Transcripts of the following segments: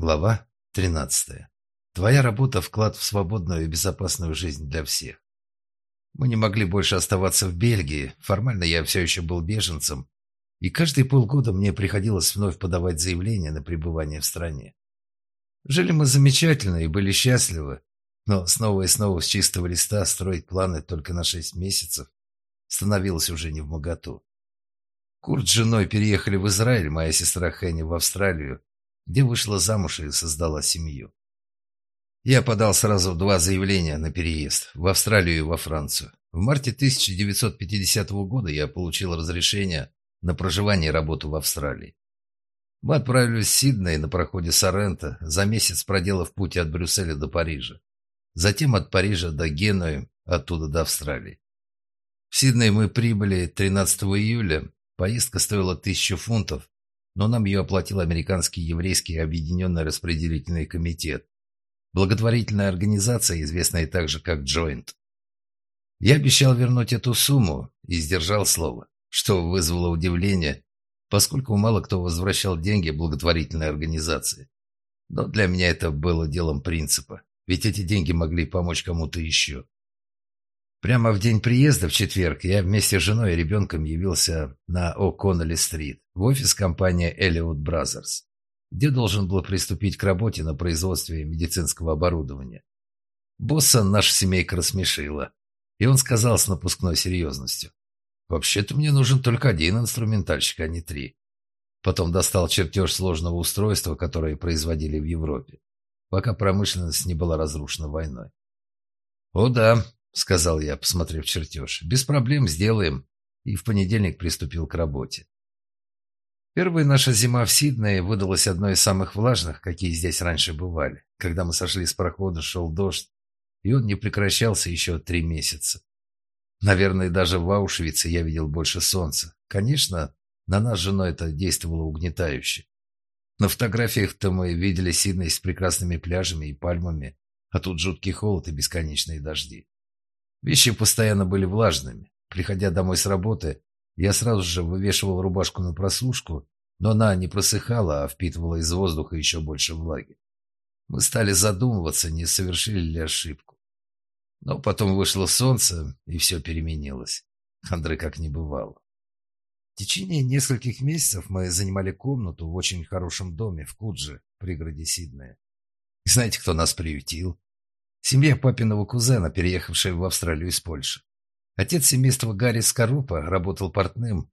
Глава 13. Твоя работа – вклад в свободную и безопасную жизнь для всех. Мы не могли больше оставаться в Бельгии. Формально я все еще был беженцем, и каждые полгода мне приходилось вновь подавать заявление на пребывание в стране. Жили мы замечательно и были счастливы, но снова и снова с чистого листа строить планы только на шесть месяцев становилось уже не в моготу. Курт с женой переехали в Израиль, моя сестра Хенни в Австралию, где вышла замуж и создала семью. Я подал сразу два заявления на переезд в Австралию и во Францию. В марте 1950 года я получил разрешение на проживание и работу в Австралии. Мы отправились в Сидней на проходе Соррента, за месяц проделав путь от Брюсселя до Парижа. Затем от Парижа до Генуи, оттуда до Австралии. В Сидней мы прибыли 13 июля. Поездка стоила тысячу фунтов, но нам ее оплатил Американский еврейский объединенный распределительный комитет, благотворительная организация, известная также как Joint. Я обещал вернуть эту сумму и сдержал слово, что вызвало удивление, поскольку мало кто возвращал деньги благотворительной организации. Но для меня это было делом принципа, ведь эти деньги могли помочь кому-то еще. Прямо в день приезда, в четверг, я вместе с женой и ребенком явился на О'Коннелли-стрит, в офис компании Elliott Brothers, где должен был приступить к работе на производстве медицинского оборудования. Босса наша семейка рассмешила, и он сказал с напускной серьезностью. «Вообще-то мне нужен только один инструментальщик, а не три». Потом достал чертеж сложного устройства, которое производили в Европе, пока промышленность не была разрушена войной. «О да, — сказал я, посмотрев чертеж. «Без проблем сделаем». И в понедельник приступил к работе. Первая наша зима в Сиднее выдалась одной из самых влажных, какие здесь раньше бывали. Когда мы сошли с парохода, шел дождь, и он не прекращался еще три месяца. Наверное, даже в Аушвице я видел больше солнца. Конечно, на нас с женой это действовало угнетающе. На фотографиях-то мы видели Сидней с прекрасными пляжами и пальмами, а тут жуткий холод и бесконечные дожди. Вещи постоянно были влажными. Приходя домой с работы, я сразу же вывешивал рубашку на просушку, но она не просыхала, а впитывала из воздуха еще больше влаги. Мы стали задумываться, не совершили ли ошибку. Но потом вышло солнце, и все переменилось. Андрей как не бывало. В течение нескольких месяцев мы занимали комнату в очень хорошем доме в Кудже, пригороде Сиднея. И знаете, кто нас приютил? Семья папиного кузена, переехавшая в Австралию из Польши. Отец семейства Гарри Скорупа работал портным.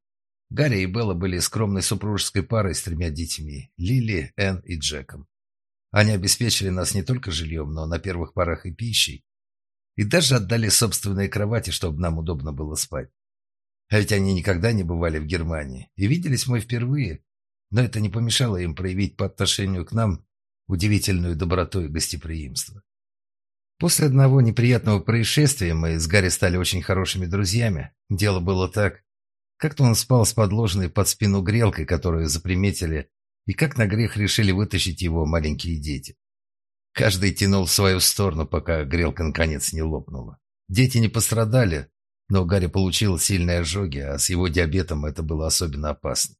Гарри и Белла были скромной супружеской парой с тремя детьми – Лили, Энн и Джеком. Они обеспечили нас не только жильем, но на первых порах и пищей. И даже отдали собственные кровати, чтобы нам удобно было спать. А ведь они никогда не бывали в Германии. И виделись мы впервые. Но это не помешало им проявить по отношению к нам удивительную доброту и гостеприимство. После одного неприятного происшествия мы с Гарри стали очень хорошими друзьями. Дело было так. Как-то он спал с подложенной под спину грелкой, которую заприметили, и как на грех решили вытащить его маленькие дети. Каждый тянул в свою сторону, пока грелка наконец не лопнула. Дети не пострадали, но Гарри получил сильные ожоги, а с его диабетом это было особенно опасно.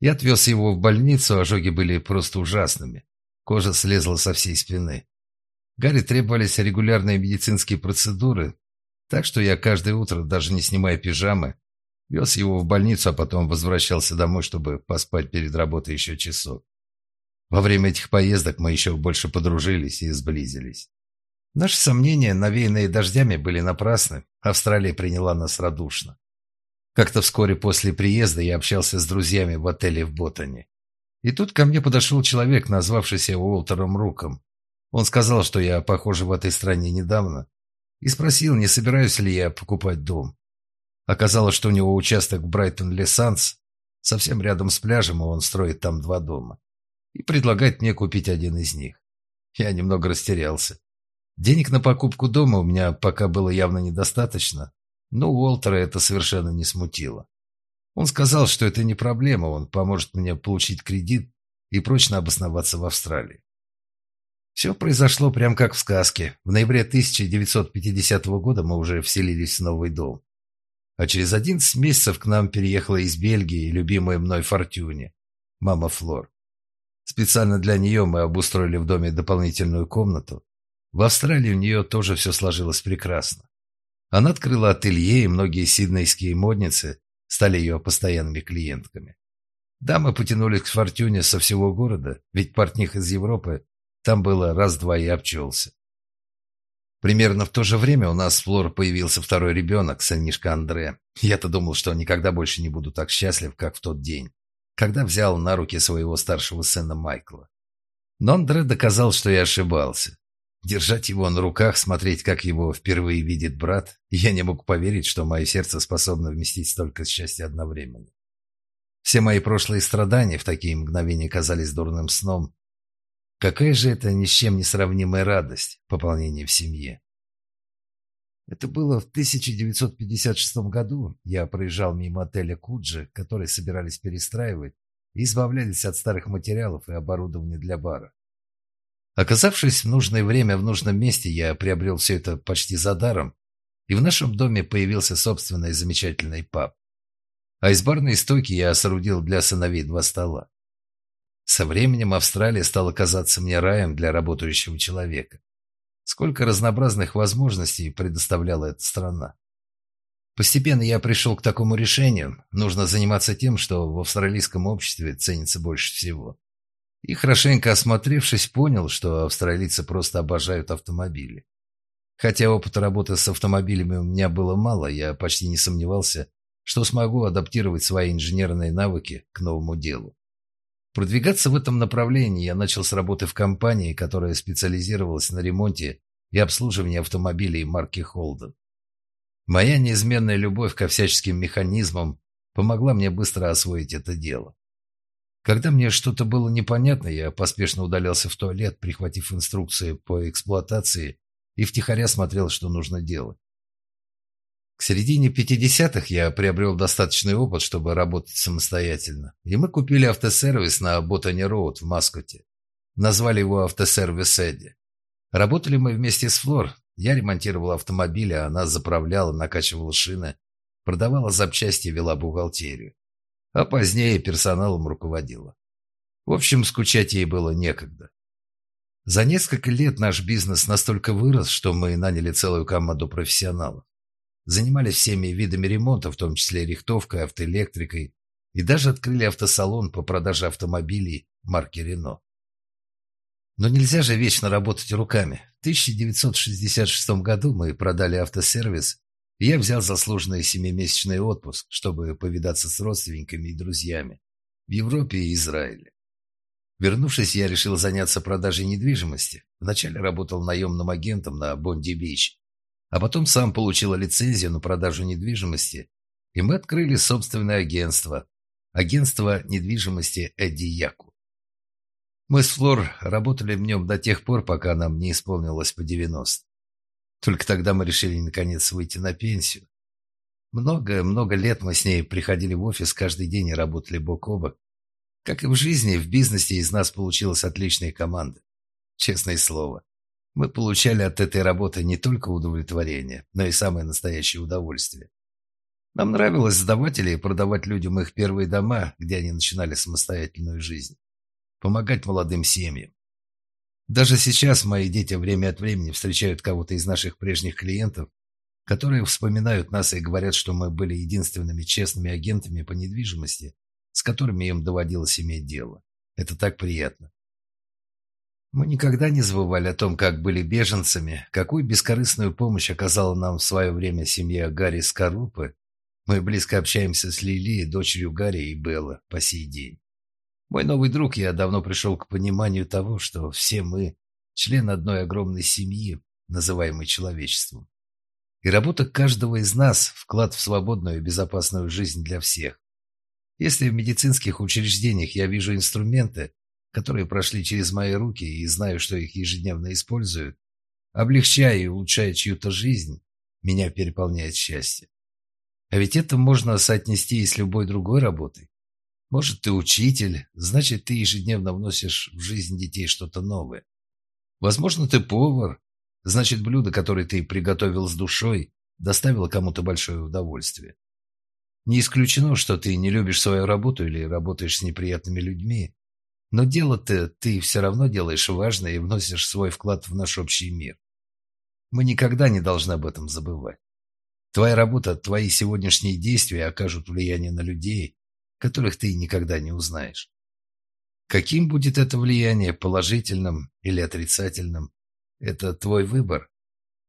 Я отвез его в больницу, ожоги были просто ужасными. Кожа слезла со всей спины. Гарри требовались регулярные медицинские процедуры, так что я каждое утро, даже не снимая пижамы, вез его в больницу, а потом возвращался домой, чтобы поспать перед работой еще часок. Во время этих поездок мы еще больше подружились и сблизились. Наши сомнения, навеянные дождями, были напрасны. Австралия приняла нас радушно. Как-то вскоре после приезда я общался с друзьями в отеле в Ботане. И тут ко мне подошел человек, назвавшийся Уолтером Руком. Он сказал, что я, похоже, в этой стране недавно, и спросил, не собираюсь ли я покупать дом. Оказалось, что у него участок в Брайтон-Лесанс, совсем рядом с пляжем, и он строит там два дома. И предлагает мне купить один из них. Я немного растерялся. Денег на покупку дома у меня пока было явно недостаточно, но Уолтера это совершенно не смутило. Он сказал, что это не проблема, он поможет мне получить кредит и прочно обосноваться в Австралии. Все произошло прямо как в сказке. В ноябре 1950 года мы уже вселились в новый дом. А через 11 месяцев к нам переехала из Бельгии любимая мной Фортюни, мама Флор. Специально для нее мы обустроили в доме дополнительную комнату. В Австралии у нее тоже все сложилось прекрасно. Она открыла ателье, и многие сиднейские модницы стали ее постоянными клиентками. Да, мы потянулись к фортуне со всего города, ведь портних из Европы там было раз-два и обчелся. Примерно в то же время у нас с Флор появился второй ребенок, сынишка Андре. Я-то думал, что никогда больше не буду так счастлив, как в тот день, когда взял на руки своего старшего сына Майкла. Но Андре доказал, что я ошибался. Держать его на руках, смотреть, как его впервые видит брат, я не мог поверить, что мое сердце способно вместить столько счастья одновременно. Все мои прошлые страдания в такие мгновения казались дурным сном, Какая же это ни с чем не сравнимая радость пополнения в семье. Это было в 1956 году. Я проезжал мимо отеля Куджи, который собирались перестраивать, и избавлялись от старых материалов и оборудования для бара. Оказавшись в нужное время в нужном месте, я приобрел все это почти за даром, и в нашем доме появился собственный замечательный паб. А из барной стойки я соорудил для сыновей два стола. Со временем Австралия стала казаться мне раем для работающего человека. Сколько разнообразных возможностей предоставляла эта страна. Постепенно я пришел к такому решению. Нужно заниматься тем, что в австралийском обществе ценится больше всего. И хорошенько осмотревшись, понял, что австралийцы просто обожают автомобили. Хотя опыта работы с автомобилями у меня было мало, я почти не сомневался, что смогу адаптировать свои инженерные навыки к новому делу. Продвигаться в этом направлении я начал с работы в компании, которая специализировалась на ремонте и обслуживании автомобилей марки Holden. Моя неизменная любовь ко всяческим механизмам помогла мне быстро освоить это дело. Когда мне что-то было непонятно, я поспешно удалялся в туалет, прихватив инструкции по эксплуатации и втихаря смотрел, что нужно делать. К середине 50-х я приобрел достаточный опыт, чтобы работать самостоятельно, и мы купили автосервис на Ботани-Роуд в Маскоте. Назвали его автосервис Эдди. Работали мы вместе с Флор. Я ремонтировал автомобили, а она заправляла, накачивала шины, продавала запчасти и вела бухгалтерию. А позднее персоналом руководила. В общем, скучать ей было некогда. За несколько лет наш бизнес настолько вырос, что мы наняли целую команду профессионалов. Занимались всеми видами ремонта, в том числе рихтовкой, автоэлектрикой, и даже открыли автосалон по продаже автомобилей марки «Рено». Но нельзя же вечно работать руками. В 1966 году мы продали автосервис, и я взял заслуженный семимесячный отпуск, чтобы повидаться с родственниками и друзьями в Европе и Израиле. Вернувшись, я решил заняться продажей недвижимости. Вначале работал наемным агентом на Бонди-Бич, а потом сам получила лицензию на продажу недвижимости, и мы открыли собственное агентство. Агентство недвижимости Эдди Яку. Мы с Флор работали в нем до тех пор, пока нам не исполнилось по 90. Только тогда мы решили наконец выйти на пенсию. Много-много лет мы с ней приходили в офис каждый день и работали бок о бок. Как и в жизни, в бизнесе из нас получилась отличная команда. Честное слово. Мы получали от этой работы не только удовлетворение, но и самое настоящее удовольствие. Нам нравилось сдавать или продавать людям их первые дома, где они начинали самостоятельную жизнь. Помогать молодым семьям. Даже сейчас мои дети время от времени встречают кого-то из наших прежних клиентов, которые вспоминают нас и говорят, что мы были единственными честными агентами по недвижимости, с которыми им доводилось иметь дело. Это так приятно. Мы никогда не забывали о том, как были беженцами, какую бескорыстную помощь оказала нам в свое время семья Гарри Скорупы. Мы близко общаемся с Лили, дочерью Гарри и Белла, по сей день. Мой новый друг, я давно пришел к пониманию того, что все мы – члены одной огромной семьи, называемой человечеством. И работа каждого из нас – вклад в свободную и безопасную жизнь для всех. Если в медицинских учреждениях я вижу инструменты, которые прошли через мои руки и знаю, что их ежедневно используют, облегчая и улучшая чью-то жизнь, меня переполняет счастье. А ведь это можно соотнести и с любой другой работой. Может, ты учитель, значит, ты ежедневно вносишь в жизнь детей что-то новое. Возможно, ты повар, значит, блюдо, которое ты приготовил с душой, доставило кому-то большое удовольствие. Не исключено, что ты не любишь свою работу или работаешь с неприятными людьми, Но дело-то ты все равно делаешь важное и вносишь свой вклад в наш общий мир. Мы никогда не должны об этом забывать. Твоя работа, твои сегодняшние действия окажут влияние на людей, которых ты никогда не узнаешь. Каким будет это влияние, положительным или отрицательным, это твой выбор.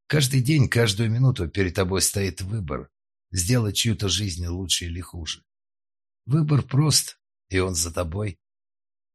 Каждый день, каждую минуту перед тобой стоит выбор – сделать чью-то жизнь лучше или хуже. Выбор прост, и он за тобой.